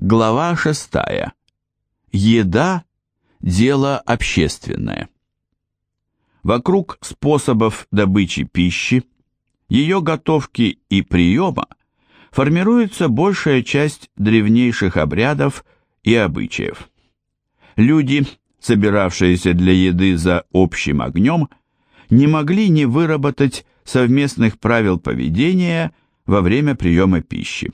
Глава 6. Еда – дело общественное. Вокруг способов добычи пищи, ее готовки и приема формируется большая часть древнейших обрядов и обычаев. Люди, собиравшиеся для еды за общим огнем, не могли не выработать совместных правил поведения во время приема пищи.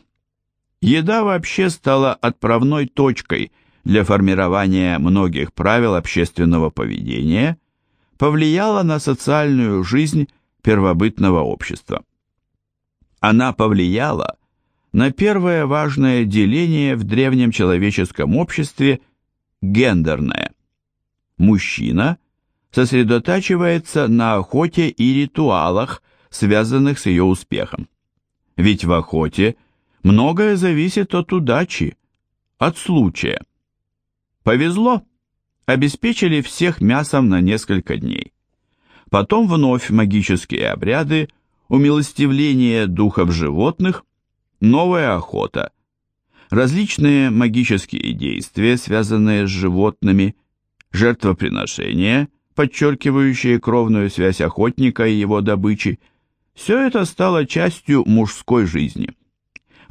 Еда вообще стала отправной точкой для формирования многих правил общественного поведения, повлияла на социальную жизнь первобытного общества. Она повлияла на первое важное деление в древнем человеческом обществе – гендерное. Мужчина сосредотачивается на охоте и ритуалах, связанных с ее успехом. Ведь в охоте – Многое зависит от удачи, от случая. Повезло, обеспечили всех мясом на несколько дней. Потом вновь магические обряды, умилостивление духов животных, новая охота, различные магические действия, связанные с животными, жертвоприношения, подчеркивающие кровную связь охотника и его добычи, все это стало частью мужской жизни –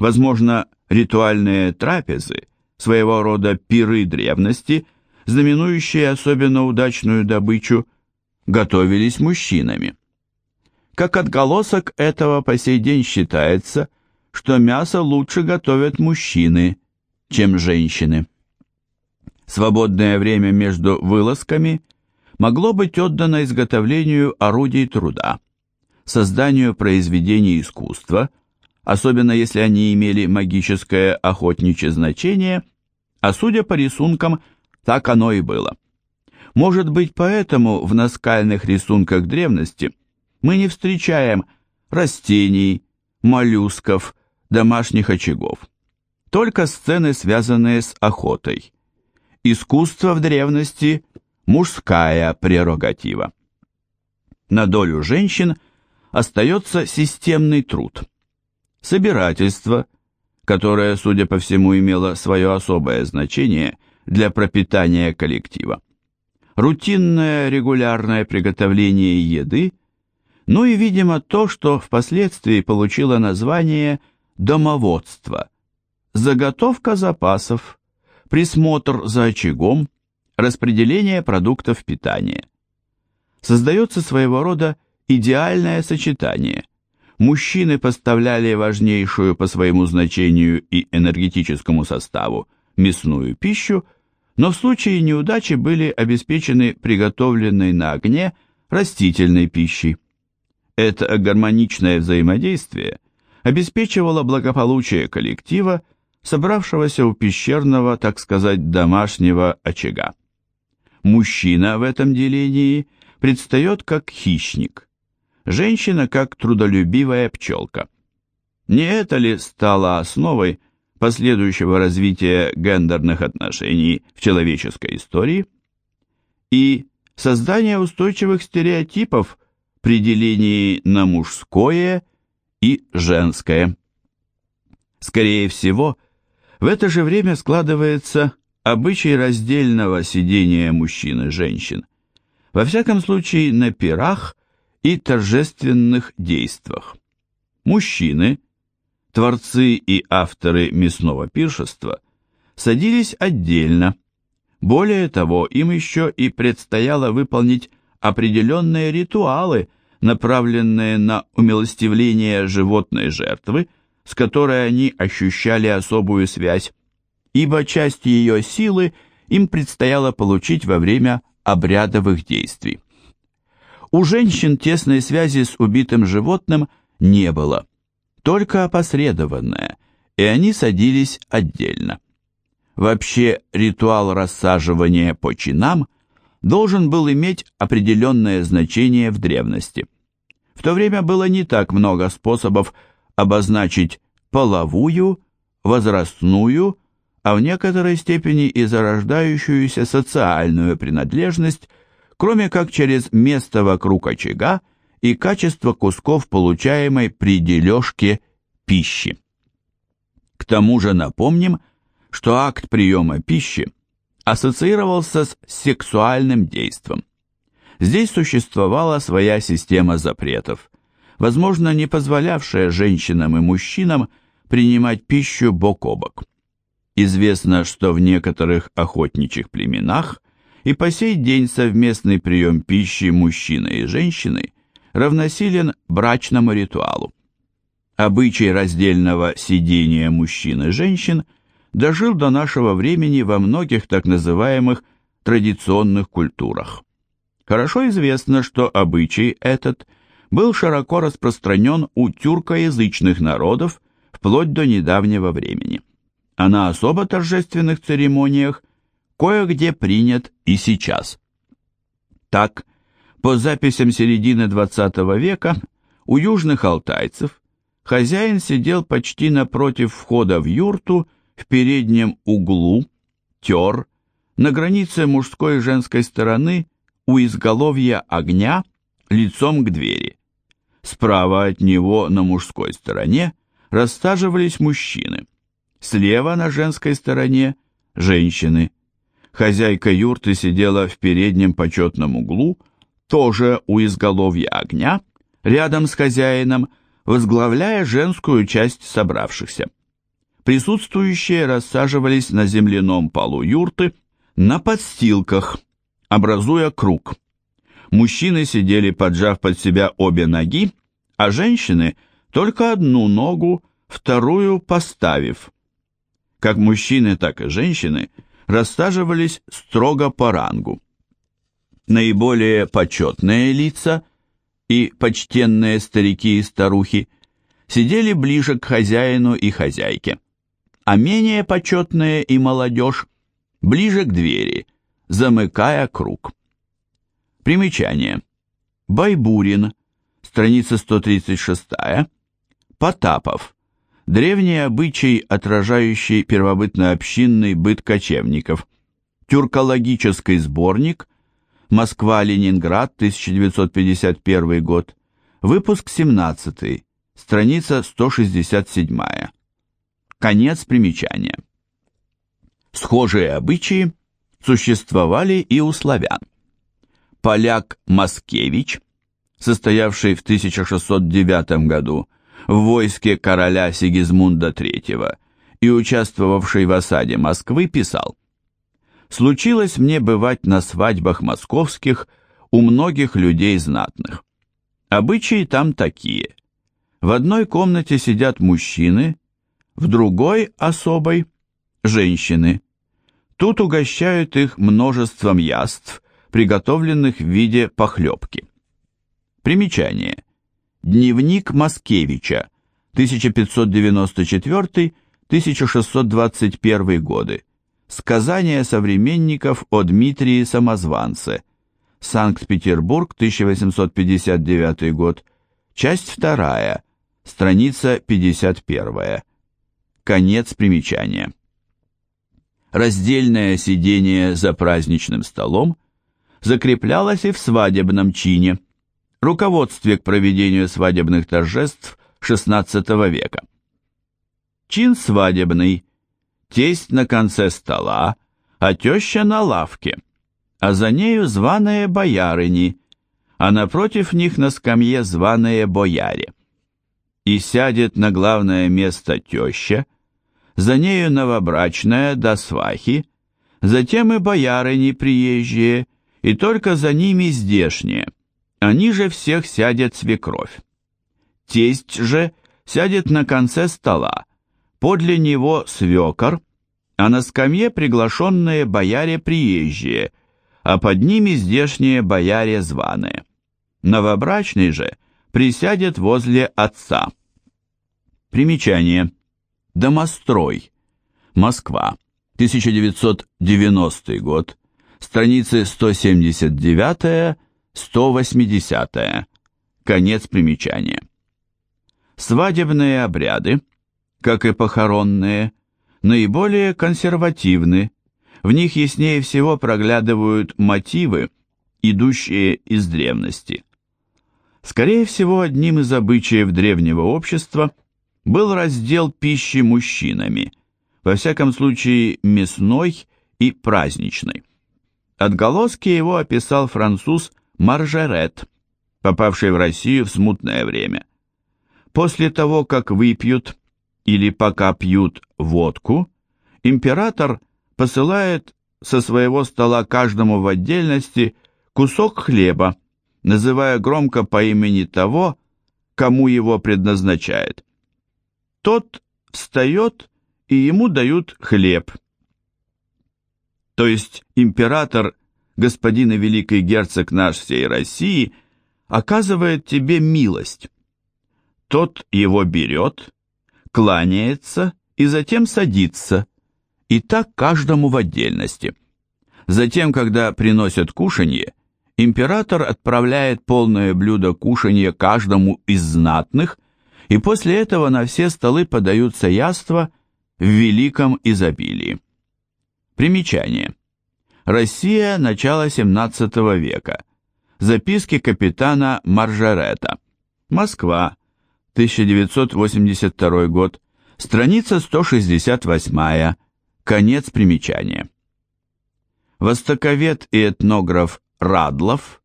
Возможно, ритуальные трапезы, своего рода пиры древности, знаменующие особенно удачную добычу, готовились мужчинами. Как отголосок этого по сей день считается, что мясо лучше готовят мужчины, чем женщины. Свободное время между вылазками могло быть отдано изготовлению орудий труда, созданию произведений искусства – особенно если они имели магическое охотничье значение, а судя по рисункам, так оно и было. Может быть, поэтому в наскальных рисунках древности мы не встречаем растений, моллюсков, домашних очагов. Только сцены, связанные с охотой. Искусство в древности – мужская прерогатива. На долю женщин остается системный труд – собирательство, которое, судя по всему, имело свое особое значение для пропитания коллектива, рутинное регулярное приготовление еды, ну и, видимо, то, что впоследствии получило название домоводство, заготовка запасов, присмотр за очагом, распределение продуктов питания. Создается своего рода идеальное сочетание – мужчины поставляли важнейшую по своему значению и энергетическому составу мясную пищу, но в случае неудачи были обеспечены приготовленной на огне растительной пищей. Это гармоничное взаимодействие обеспечивало благополучие коллектива, собравшегося у пещерного, так сказать, домашнего очага. Мужчина в этом делении предстает как хищник – женщина как трудолюбивая пчелка. Не это ли стало основой последующего развития гендерных отношений в человеческой истории? И создание устойчивых стереотипов при делении на мужское и женское. Скорее всего, в это же время складывается обычай раздельного сидения мужчин и женщин. Во всяком случае, на пирах и торжественных действиях. Мужчины, творцы и авторы мясного пиршества, садились отдельно. Более того, им еще и предстояло выполнить определенные ритуалы, направленные на умилостивление животной жертвы, с которой они ощущали особую связь, ибо часть ее силы им предстояло получить во время обрядовых действий. У женщин тесной связи с убитым животным не было, только опосредованная, и они садились отдельно. Вообще, ритуал рассаживания по чинам должен был иметь определенное значение в древности. В то время было не так много способов обозначить половую, возрастную, а в некоторой степени и зарождающуюся социальную принадлежность – кроме как через место вокруг очага и качество кусков получаемой при дележке пищи. К тому же напомним, что акт приема пищи ассоциировался с сексуальным действом. Здесь существовала своя система запретов, возможно, не позволявшая женщинам и мужчинам принимать пищу бок о бок. Известно, что в некоторых охотничьих племенах и по сей день совместный прием пищи мужчины и женщины равносилен брачному ритуалу. Обычай раздельного сидения мужчин и женщин дожил до нашего времени во многих так называемых традиционных культурах. Хорошо известно, что обычай этот был широко распространен у тюркоязычных народов вплоть до недавнего времени. А на особо торжественных церемониях кое-где принят и сейчас. Так, по записям середины XX века у южных алтайцев Хозяин сидел почти напротив входа в юрту, в переднем углу, тер, на границе мужской и женской стороны, у изголовья огня, лицом к двери. Справа от него на мужской стороне рассаживались мужчины. Слева на женской стороне – женщины. Хозяйка юрты сидела в переднем почетном углу, тоже у изголовья огня, рядом с хозяином – возглавляя женскую часть собравшихся. Присутствующие рассаживались на земляном полу юрты на подстилках, образуя круг. Мужчины сидели, поджав под себя обе ноги, а женщины только одну ногу, вторую поставив. Как мужчины, так и женщины рассаживались строго по рангу. Наиболее почетные лица – и почтенные старики и старухи сидели ближе к хозяину и хозяйке, а менее почетные и молодежь ближе к двери, замыкая круг. Примечание. Байбурин, страница 136, Потапов, древний обычай, отражающий первобытно-общинный быт кочевников, тюркологический сборник – Москва-Ленинград, 1951 год. Выпуск 17. Страница 167. Конец примечания. Схожие обычаи существовали и у славян. Поляк Маскевич, состоявший в 1609 году в войске короля Сигизмунда III и участвовавший в осаде Москвы, писал случилось мне бывать на свадьбах московских у многих людей знатных. Обычаи там такие. В одной комнате сидят мужчины, в другой особой – женщины. Тут угощают их множеством яств, приготовленных в виде похлебки. Примечание. Дневник Маскевича, 1594-1621 годы. Сказания современников о Дмитрии Самозванце. Санкт-Петербург, 1859 год. Часть 2. Страница 51. Конец примечания. Раздельное сидение за праздничным столом закреплялось и в свадебном чине, руководстве к проведению свадебных торжеств XVI века. Чин свадебный – тесть на конце стола, а теща на лавке, а за нею званые боярыни, а напротив них на скамье званые бояре. И сядет на главное место теща, за нею новобрачная до свахи, затем и боярыни приезжие, и только за ними здешние, они же всех сядет свекровь. Тесть же сядет на конце стола, подле него свекор, а на скамье приглашенные бояре приезжие, а под ними здешние бояре званые. Новобрачный же присядет возле отца. Примечание. Домострой. Москва. 1990 год. Страницы 179-180. Конец примечания. Свадебные обряды – как и похоронные, наиболее консервативны, в них яснее всего проглядывают мотивы, идущие из древности. Скорее всего, одним из обычаев древнего общества был раздел пищи мужчинами, во всяком случае мясной и праздничной. Отголоски его описал француз Маржерет, попавший в Россию в смутное время. После того, как выпьют или пока пьют водку, император посылает со своего стола каждому в отдельности кусок хлеба, называя громко по имени того, кому его предназначает. Тот встает, и ему дают хлеб. То есть император, господин и великий герцог наш всей России, оказывает тебе милость. Тот его берет, кланяется и затем садится, и так каждому в отдельности. Затем, когда приносят кушанье, император отправляет полное блюдо кушанья каждому из знатных, и после этого на все столы подаются яства в великом изобилии. Примечание. Россия, начало 17 века. Записки капитана Маржарета. Москва, 1982 год. Страница 168. Конец примечания. Востоковед и этнограф Радлов,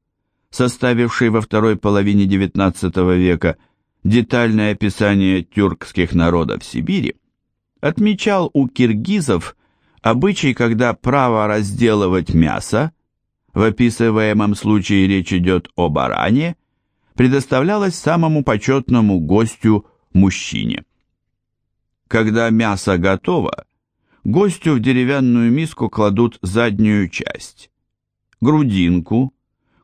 составивший во второй половине XIX века детальное описание тюркских народов Сибири, отмечал у киргизов обычай, когда право разделывать мясо, в описываемом случае речь идет о баране, предоставлялось самому почетному гостю мужчине. Когда мясо готово, гостю в деревянную миску кладут заднюю часть, грудинку,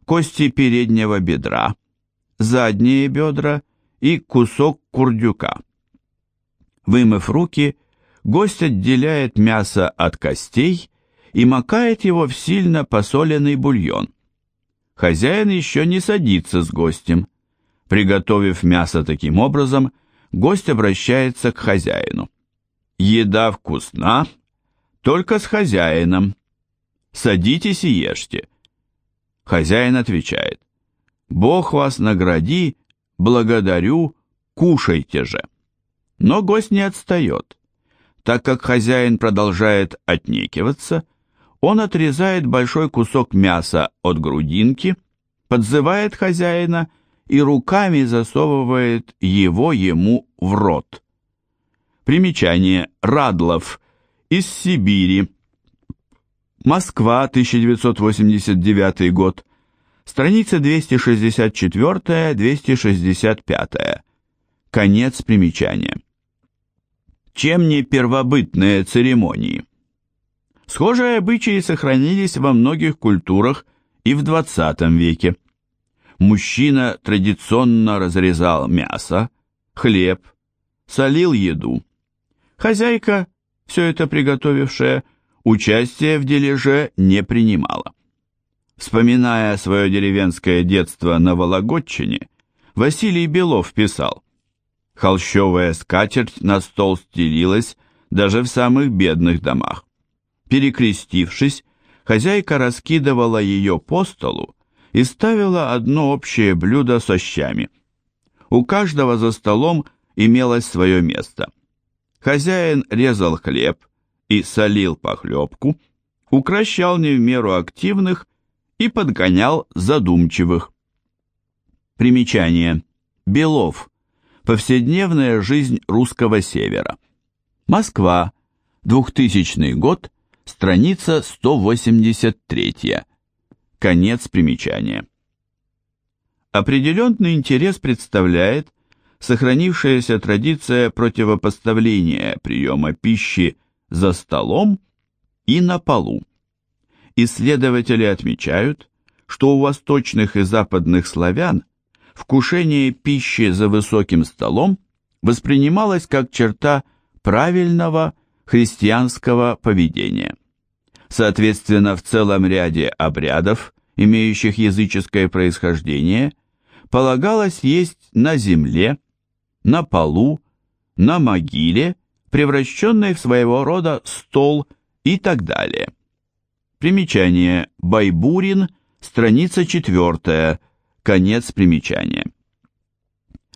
кости переднего бедра, задние бедра и кусок курдюка. Вымыв руки, гость отделяет мясо от костей и макает его в сильно посоленный бульон. Хозяин еще не садится с гостем. Приготовив мясо таким образом, гость обращается к хозяину. Еда вкусна, только с хозяином. Садитесь и ешьте. Хозяин отвечает, Бог вас награди, благодарю, кушайте же. Но гость не отстает. Так как хозяин продолжает отнекиваться, он отрезает большой кусок мяса от грудинки, подзывает хозяина и руками засовывает его ему в рот. Примечание. Радлов. Из Сибири. Москва, 1989 год. Страница 264-265. Конец примечания. Чем не первобытные церемонии? Схожие обычаи сохранились во многих культурах и в 20 веке. Мужчина традиционно разрезал мясо, хлеб, солил еду. Хозяйка, все это приготовившая, участия в дележе не принимала. Вспоминая свое деревенское детство на Вологодчине, Василий Белов писал, «Холщовая скатерть на стол стелилась даже в самых бедных домах. Перекрестившись, хозяйка раскидывала ее по столу и ставила одно общее блюдо со щами. У каждого за столом имелось свое место – Хозяин резал хлеб и солил похлебку, укращал не в меру активных и подгонял задумчивых. Примечание. Белов. Повседневная жизнь русского севера. Москва. 2000 год. Страница 183. Конец примечания. Определенный интерес представляет сохранившаяся традиция противопоставления приема пищи за столом и на полу. Исследователи отмечают, что у восточных и западных славян вкушение пищи за высоким столом воспринималось как черта правильного христианского поведения. Соответственно, в целом ряде обрядов, имеющих языческое происхождение, полагалось есть на земле, на полу, на могиле, превращенной в своего рода стол и так далее. Примечание. Байбурин, страница 4, конец примечания.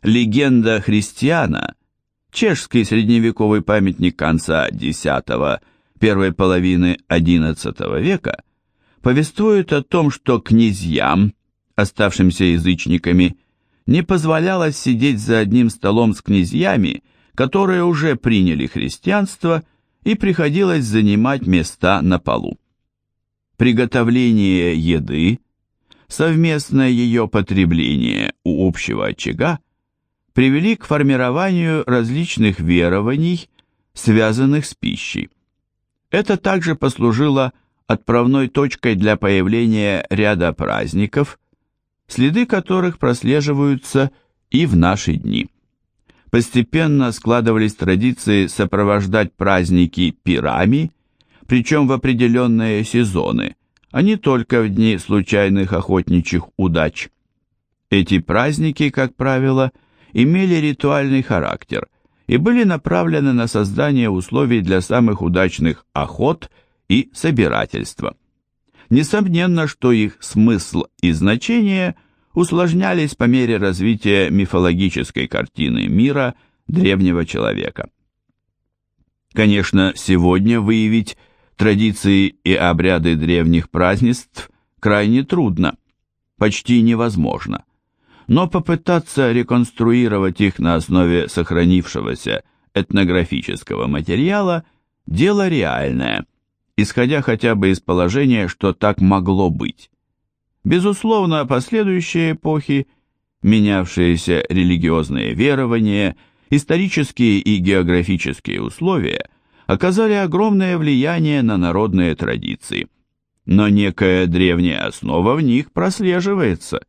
Легенда христиана чешский средневековый памятник конца X – первой половины XI века, повествует о том, что князьям, оставшимся язычниками, не позволялось сидеть за одним столом с князьями, которые уже приняли христианство, и приходилось занимать места на полу. Приготовление еды, совместное ее потребление у общего очага привели к формированию различных верований, связанных с пищей. Это также послужило отправной точкой для появления ряда праздников, следы которых прослеживаются и в наши дни. Постепенно складывались традиции сопровождать праздники пирами, причем в определенные сезоны, а не только в дни случайных охотничьих удач. Эти праздники, как правило, имели ритуальный характер и были направлены на создание условий для самых удачных охот и собирательства. Несомненно, что их смысл и значение усложнялись по мере развития мифологической картины мира древнего человека. Конечно, сегодня выявить традиции и обряды древних празднеств крайне трудно, почти невозможно. Но попытаться реконструировать их на основе сохранившегося этнографического материала – дело реальное – исходя хотя бы из положения, что так могло быть. Безусловно, последующие эпохи, менявшиеся религиозные верования, исторические и географические условия оказали огромное влияние на народные традиции. Но некая древняя основа в них прослеживается,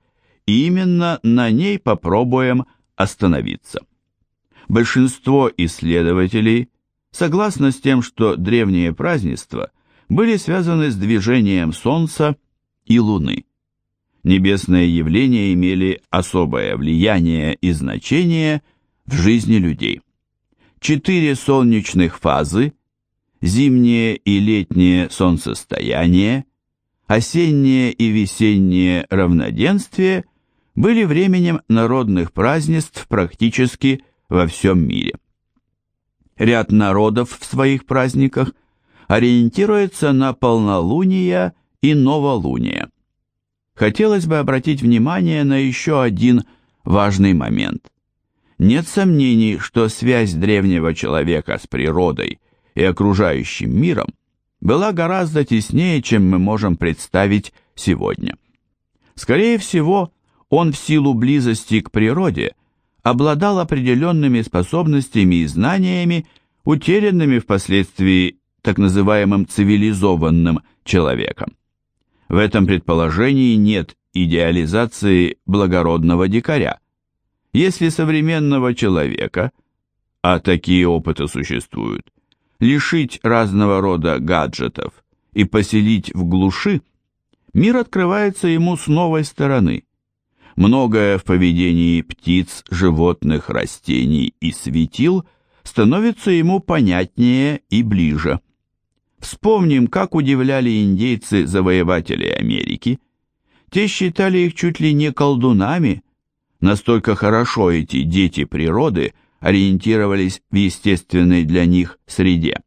и именно на ней попробуем остановиться. Большинство исследователей согласно с тем, что древние празднества – были связаны с движением Солнца и Луны. Небесные явления имели особое влияние и значение в жизни людей. Четыре солнечных фазы, зимнее и летнее солнцестояние, осеннее и весеннее равноденствие были временем народных празднеств практически во всем мире. Ряд народов в своих праздниках – ориентируется на полнолуние и новолуние. Хотелось бы обратить внимание на еще один важный момент. Нет сомнений, что связь древнего человека с природой и окружающим миром была гораздо теснее, чем мы можем представить сегодня. Скорее всего, он в силу близости к природе обладал определенными способностями и знаниями, утерянными впоследствии так называемым цивилизованным человеком. В этом предположении нет идеализации благородного дикаря. Если современного человека, а такие опыты существуют, лишить разного рода гаджетов и поселить в глуши, мир открывается ему с новой стороны. Многое в поведении птиц, животных, растений и светил становится ему понятнее и ближе. Вспомним, как удивляли индейцы завоеватели Америки. Те считали их чуть ли не колдунами, настолько хорошо эти дети природы ориентировались в естественной для них среде.